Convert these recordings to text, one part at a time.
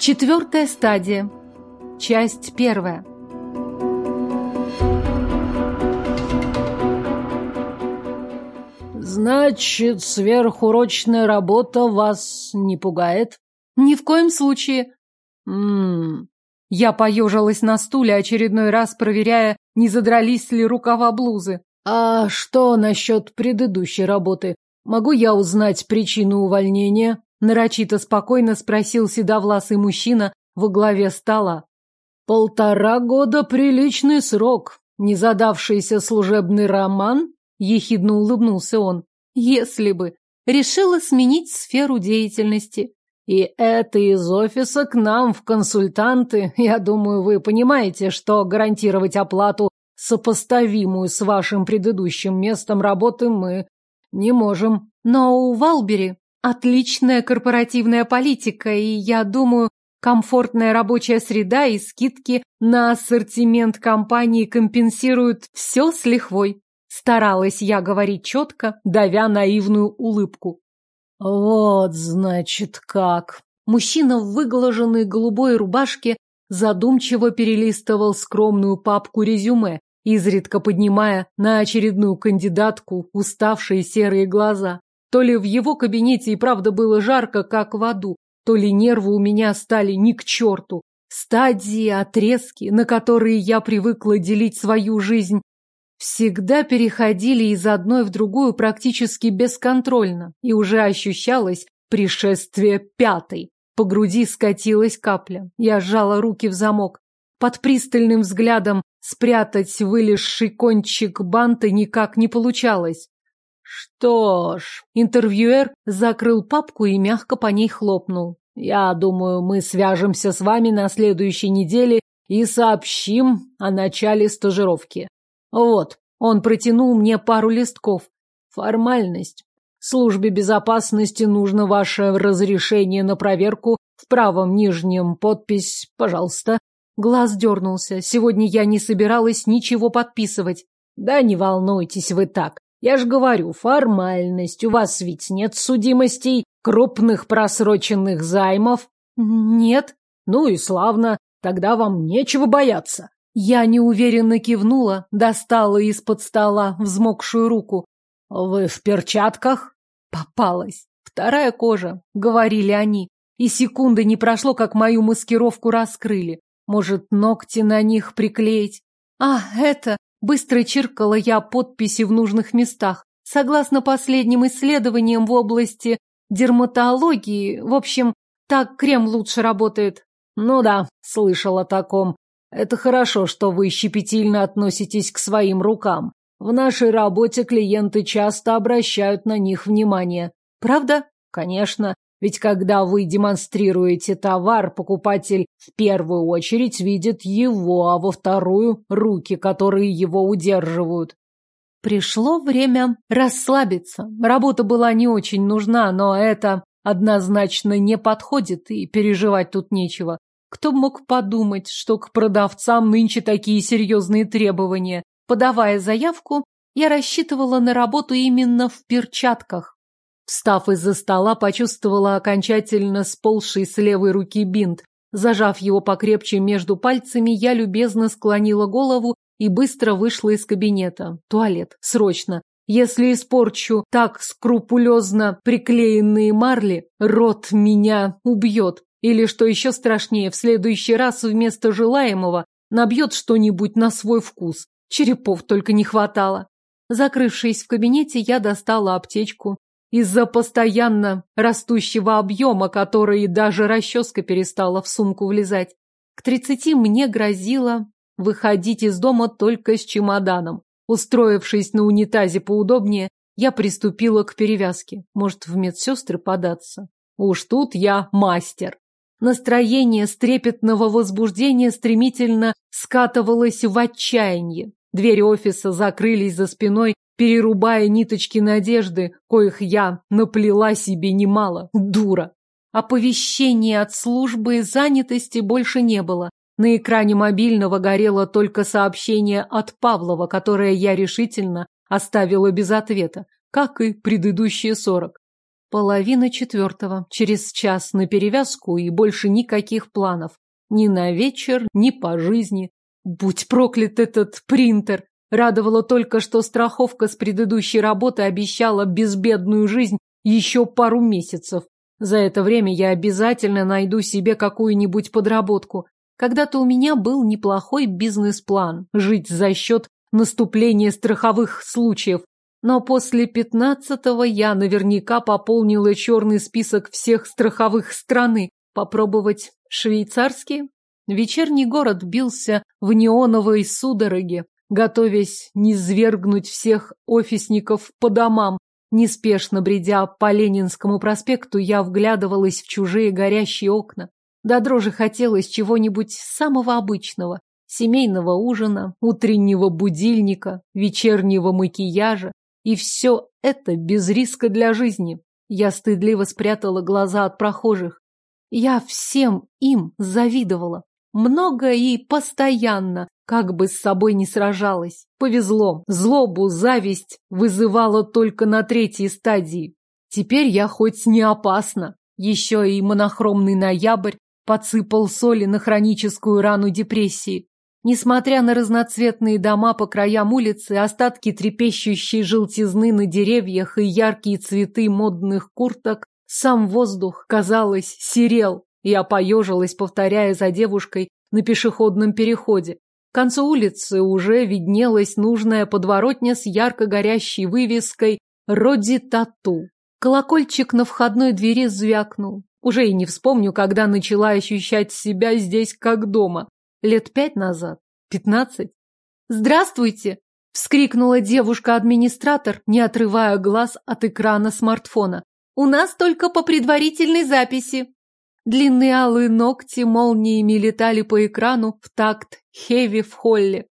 Четвертая стадия. Часть первая. Значит, сверхурочная работа вас не пугает? Ни в коем случае. Ммм. Я поежилась на стуле, очередной раз проверяя, не задрались ли рукава блузы. А что насчет предыдущей работы? Могу я узнать причину увольнения? Нарочито спокойно спросил седовласый мужчина во главе стола. Полтора года приличный срок. Незадавшийся служебный роман? Ехидно улыбнулся он. Если бы. Решила сменить сферу деятельности. И это из офиса к нам в консультанты. Я думаю, вы понимаете, что гарантировать оплату, сопоставимую с вашим предыдущим местом работы, мы не можем. Но у Валбери Отличная корпоративная политика, и, я думаю, комфортная рабочая среда и скидки на ассортимент компании компенсируют все с лихвой. Старалась я говорить четко, давя наивную улыбку. Вот, значит, как. Мужчина в выглаженной голубой рубашке задумчиво перелистывал скромную папку резюме, изредка поднимая на очередную кандидатку уставшие серые глаза. То ли в его кабинете и правда было жарко, как в аду, то ли нервы у меня стали ни к черту. Стадии, отрезки, на которые я привыкла делить свою жизнь, всегда переходили из одной в другую практически бесконтрольно, и уже ощущалось пришествие пятой. По груди скатилась капля. Я сжала руки в замок. Под пристальным взглядом спрятать вылезший кончик банта никак не получалось. Что ж, интервьюер закрыл папку и мягко по ней хлопнул. Я думаю, мы свяжемся с вами на следующей неделе и сообщим о начале стажировки. Вот, он протянул мне пару листков. Формальность. Службе безопасности нужно ваше разрешение на проверку. В правом нижнем подпись, пожалуйста. Глаз дернулся. Сегодня я не собиралась ничего подписывать. Да не волнуйтесь вы так. Я ж говорю, формальность. У вас ведь нет судимостей, крупных просроченных займов? Нет. Ну и славно. Тогда вам нечего бояться. Я неуверенно кивнула, достала из-под стола взмокшую руку. Вы в перчатках? Попалась. Вторая кожа, говорили они. И секунды не прошло, как мою маскировку раскрыли. Может, ногти на них приклеить? А, это... Быстро чиркала я подписи в нужных местах. Согласно последним исследованиям в области дерматологии, в общем, так крем лучше работает. Ну да, слышал о таком. Это хорошо, что вы щепетильно относитесь к своим рукам. В нашей работе клиенты часто обращают на них внимание. Правда? Конечно. Ведь когда вы демонстрируете товар, покупатель в первую очередь видит его, а во вторую – руки, которые его удерживают. Пришло время расслабиться. Работа была не очень нужна, но это однозначно не подходит, и переживать тут нечего. Кто мог подумать, что к продавцам нынче такие серьезные требования? Подавая заявку, я рассчитывала на работу именно в перчатках. Встав из-за стола, почувствовала окончательно сползший с левой руки бинт. Зажав его покрепче между пальцами, я любезно склонила голову и быстро вышла из кабинета. Туалет. Срочно. Если испорчу так скрупулезно приклеенные марли, рот меня убьет. Или, что еще страшнее, в следующий раз вместо желаемого набьет что-нибудь на свой вкус. Черепов только не хватало. Закрывшись в кабинете, я достала аптечку, из-за постоянно растущего объема, который даже расческа перестала в сумку влезать. К тридцати мне грозило выходить из дома только с чемоданом. Устроившись на унитазе поудобнее, я приступила к перевязке. Может, в медсестры податься? Уж тут я мастер. Настроение стрепетного возбуждения стремительно скатывалось в отчаяние. Двери офиса закрылись за спиной, перерубая ниточки надежды, коих я наплела себе немало. Дура. Оповещения от службы занятости больше не было. На экране мобильного горело только сообщение от Павлова, которое я решительно оставила без ответа, как и предыдущие сорок. Половина четвертого. Через час на перевязку и больше никаких планов. Ни на вечер, ни по жизни. Будь проклят этот принтер. Радовало только, что страховка с предыдущей работы обещала безбедную жизнь еще пару месяцев. За это время я обязательно найду себе какую-нибудь подработку. Когда-то у меня был неплохой бизнес-план – жить за счет наступления страховых случаев. Но после пятнадцатого я наверняка пополнила черный список всех страховых страны. Попробовать швейцарский? Вечерний город бился в неоновой судороге, готовясь низвергнуть всех офисников по домам. Неспешно бредя по Ленинскому проспекту, я вглядывалась в чужие горящие окна. До дрожи хотелось чего-нибудь самого обычного. Семейного ужина, утреннего будильника, вечернего макияжа. И все это без риска для жизни. Я стыдливо спрятала глаза от прохожих. Я всем им завидовала. Много и постоянно, как бы с собой не сражалась. Повезло, злобу, зависть вызывала только на третьей стадии. Теперь я хоть не опасна. Еще и монохромный ноябрь подсыпал соли на хроническую рану депрессии. Несмотря на разноцветные дома по краям улицы, остатки трепещущей желтизны на деревьях и яркие цветы модных курток, сам воздух, казалось, серел. Я поежилась, повторяя за девушкой на пешеходном переходе. К концу улицы уже виднелась нужная подворотня с ярко горящей вывеской «Роди Тату». Колокольчик на входной двери звякнул. Уже и не вспомню, когда начала ощущать себя здесь как дома. Лет пять назад? Пятнадцать? «Здравствуйте!» — вскрикнула девушка-администратор, не отрывая глаз от экрана смартфона. «У нас только по предварительной записи». Длинные алые ногти молниями летали по экрану в такт Хеви в холле.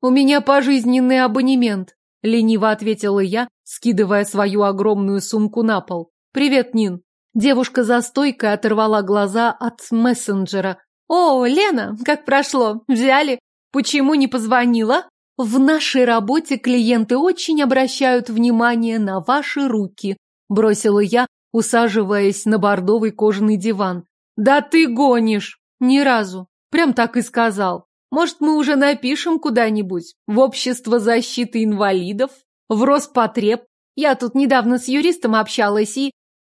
«У меня пожизненный абонемент», — лениво ответила я, скидывая свою огромную сумку на пол. «Привет, Нин». Девушка за стойкой оторвала глаза от мессенджера, «О, Лена, как прошло? Взяли? Почему не позвонила?» «В нашей работе клиенты очень обращают внимание на ваши руки», бросила я, усаживаясь на бордовый кожаный диван. «Да ты гонишь!» «Ни разу. Прям так и сказал. Может, мы уже напишем куда-нибудь? В общество защиты инвалидов? В Роспотреб? Я тут недавно с юристом общалась и...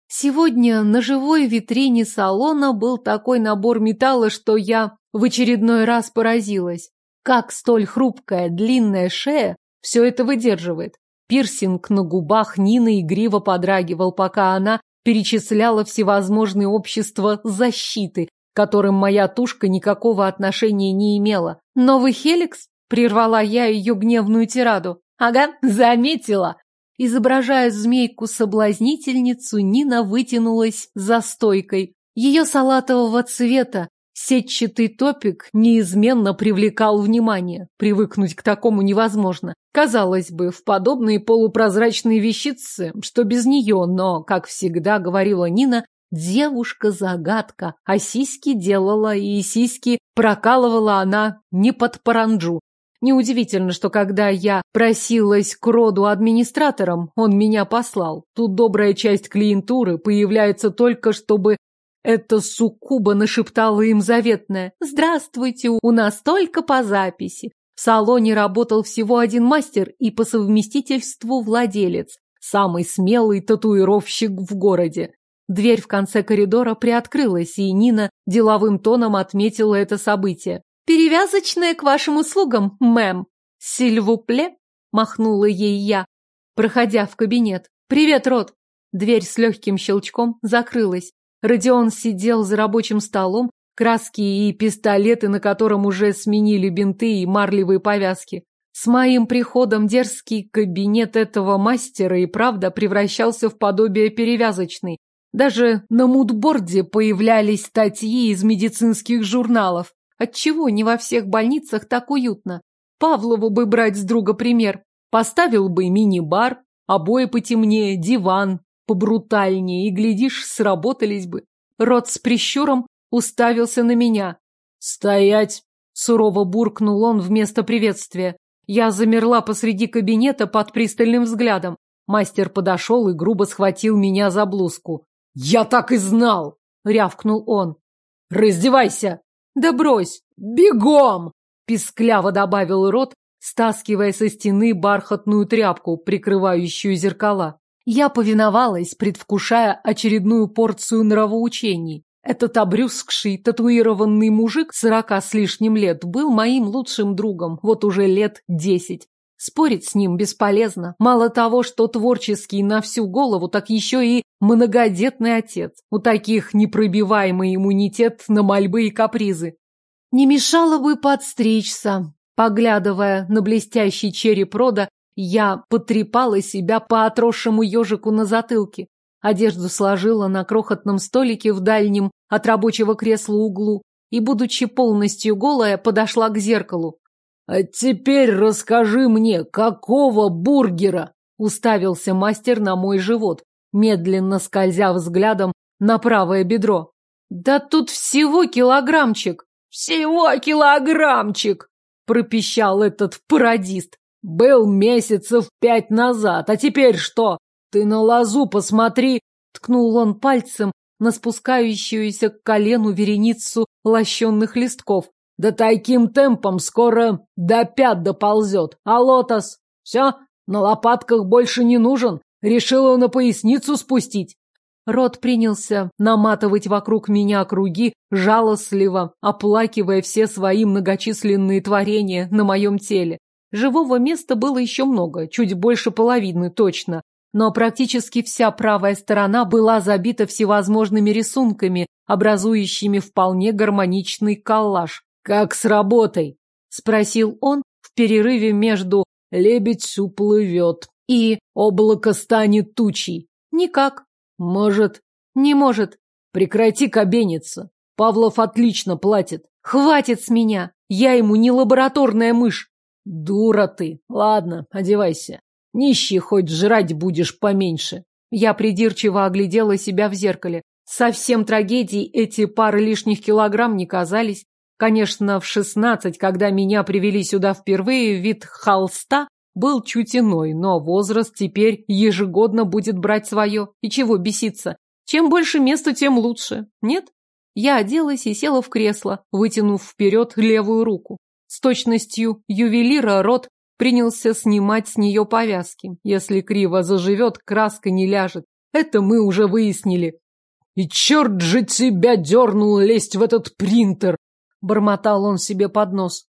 Сегодня на живой витрине салона был такой набор металла, что я в очередной раз поразилась. Как столь хрупкая длинная шея все это выдерживает? Пирсинг на губах Нины игриво подрагивал, пока она перечисляла всевозможные общества защиты, которым моя тушка никакого отношения не имела. «Новый Хеликс?» — прервала я ее гневную тираду. «Ага, заметила!» Изображая змейку-соблазнительницу, Нина вытянулась за стойкой. Ее салатового цвета сетчатый топик неизменно привлекал внимание. Привыкнуть к такому невозможно. Казалось бы, в подобные полупрозрачные вещицы, что без нее, но, как всегда говорила Нина, девушка-загадка, а сиськи делала и сиськи прокалывала она не под паранджу. Неудивительно, что когда я просилась к роду администратором, он меня послал. Тут добрая часть клиентуры появляется только, чтобы эта суккуба нашептала им заветное «Здравствуйте, у нас только по записи». В салоне работал всего один мастер и по совместительству владелец, самый смелый татуировщик в городе. Дверь в конце коридора приоткрылась, и Нина деловым тоном отметила это событие. «Перевязочная к вашим услугам, мэм!» «Сильвупле?» — махнула ей я, проходя в кабинет. «Привет, Рот!» Дверь с легким щелчком закрылась. Родион сидел за рабочим столом, краски и пистолеты, на котором уже сменили бинты и марлевые повязки. С моим приходом дерзкий кабинет этого мастера и правда превращался в подобие перевязочной. Даже на мудборде появлялись статьи из медицинских журналов. Отчего не во всех больницах так уютно? Павлову бы брать с друга пример. Поставил бы мини-бар, обои потемнее, диван побрутальнее, и, глядишь, сработались бы. Рот с прищуром уставился на меня. «Стоять!» — сурово буркнул он вместо приветствия. Я замерла посреди кабинета под пристальным взглядом. Мастер подошел и грубо схватил меня за блузку. «Я так и знал!» — рявкнул он. «Раздевайся!» «Да брось! Бегом!» — пискляво добавил рот, стаскивая со стены бархатную тряпку, прикрывающую зеркала. Я повиновалась, предвкушая очередную порцию нравоучений. Этот обрюзгший, татуированный мужик сорока с лишним лет был моим лучшим другом, вот уже лет десять. Спорить с ним бесполезно. Мало того, что творческий на всю голову, так еще и многодетный отец. У таких непробиваемый иммунитет на мольбы и капризы. Не мешало бы подстричься. Поглядывая на блестящий череп рода, я потрепала себя по отросшему ежику на затылке. Одежду сложила на крохотном столике в дальнем от рабочего кресла углу и, будучи полностью голая, подошла к зеркалу. «А теперь расскажи мне, какого бургера?» Уставился мастер на мой живот, медленно скользя взглядом на правое бедро. «Да тут всего килограммчик!» «Всего килограммчик!» пропищал этот пародист. «Был месяцев пять назад, а теперь что? Ты на лозу посмотри!» Ткнул он пальцем на спускающуюся к колену вереницу лощенных листков. Да таким темпом скоро до пят доползет. А лотос? Все, на лопатках больше не нужен. Решила на поясницу спустить. Рот принялся наматывать вокруг меня круги, жалостливо, оплакивая все свои многочисленные творения на моем теле. Живого места было еще много, чуть больше половины точно, но практически вся правая сторона была забита всевозможными рисунками, образующими вполне гармоничный коллаж. «Как с работой?» — спросил он в перерыве между «лебедь уплывет» и «облако станет тучей». «Никак». «Может?» «Не может». «Прекрати кабениться. Павлов отлично платит». «Хватит с меня. Я ему не лабораторная мышь». «Дура ты. Ладно, одевайся. Нищий хоть жрать будешь поменьше». Я придирчиво оглядела себя в зеркале. Совсем трагедией эти пары лишних килограмм не казались. Конечно, в шестнадцать, когда меня привели сюда впервые, вид холста был чуть иной, но возраст теперь ежегодно будет брать свое. И чего беситься? Чем больше места, тем лучше. Нет? Я оделась и села в кресло, вытянув вперед левую руку. С точностью ювелира рот принялся снимать с нее повязки. Если криво заживет, краска не ляжет. Это мы уже выяснили. И черт же тебя дернул лезть в этот принтер! бормотал он себе под нос.